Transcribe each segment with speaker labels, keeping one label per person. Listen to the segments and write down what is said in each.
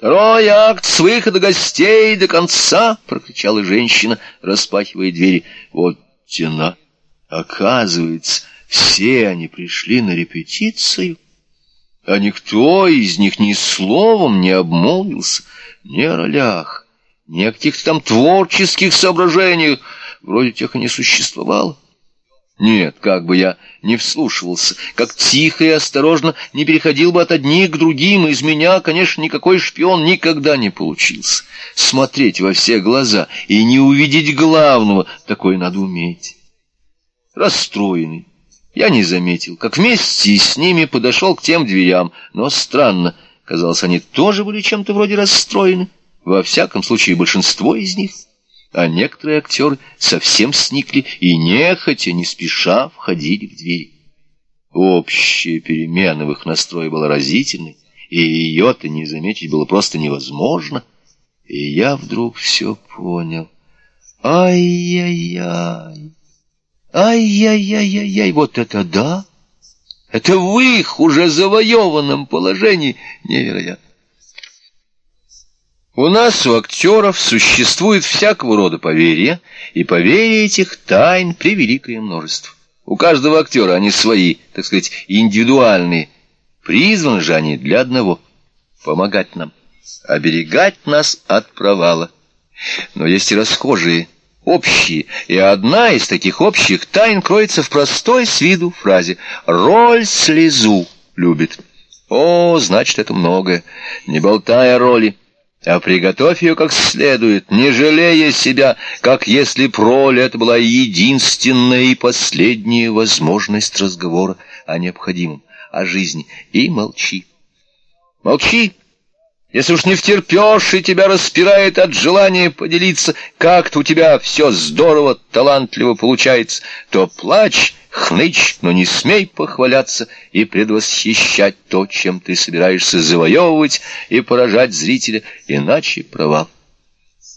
Speaker 1: «Второй акт с выхода гостей до конца!» — прокричала женщина, распахивая двери. «Вот тена! Оказывается, все они пришли на репетицию, а никто из них ни словом не обмолвился ни о ролях, ни о каких-то там творческих соображениях, вроде тех и не существовало. Нет, как бы я не вслушивался, как тихо и осторожно не переходил бы от одних к другим, из меня, конечно, никакой шпион никогда не получился. Смотреть во все глаза и не увидеть главного, такое надо уметь. Расстроенный, я не заметил, как вместе с ними подошел к тем дверям, но странно, казалось, они тоже были чем-то вроде расстроены, во всяком случае большинство из них — а некоторые актеры совсем сникли и нехотя, не спеша входили в двери. Общая перемена в их настрое была разительной, и ее-то не заметить было просто невозможно. И я вдруг все понял. Ай-яй-яй! Ай-яй-яй-яй-яй! Вот это да! Это в их уже завоеванном положении невероятно. У нас, у актеров, существует всякого рода поверья, и поверья этих тайн превеликое множество. У каждого актера они свои, так сказать, индивидуальные. Призваны же они для одного — помогать нам, оберегать нас от провала. Но есть и расхожие, общие, и одна из таких общих тайн кроется в простой с виду фразе «роль слезу любит». О, значит, это многое, не болтая роли а приготовь ее как следует, не жалея себя, как если проль это была единственная и последняя возможность разговора о необходимом, о жизни, и молчи. Молчи, если уж не втерпешь, и тебя распирает от желания поделиться, как-то у тебя все здорово, талантливо получается, то плачь, хнычь, но не смей похваляться и предвосхищать то, чем ты собираешься завоевывать и поражать зрителя, иначе провал.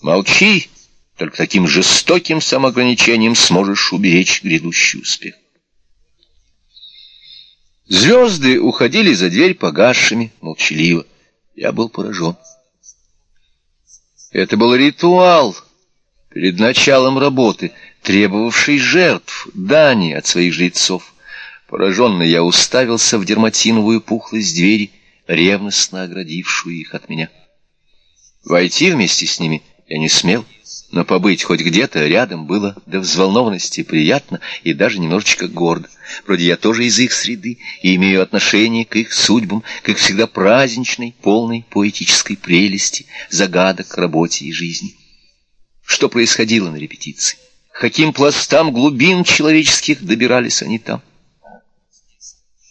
Speaker 1: Молчи, только таким жестоким самоограничением сможешь уберечь грядущий успех. Звезды уходили за дверь погасшими, молчаливо. Я был поражен. Это был ритуал перед началом работы, требовавший жертв, дани от своих жрецов. Пораженный я уставился в дерматиновую пухлость двери, ревностно оградившую их от меня. Войти вместе с ними я не смел, но побыть хоть где-то рядом было до взволнованности приятно и даже немножечко гордо. Вроде я тоже из их среды и имею отношение к их судьбам, как всегда праздничной, полной поэтической прелести, загадок, работе и жизни. Что происходило на репетиции? Каким пластам глубин человеческих добирались они там?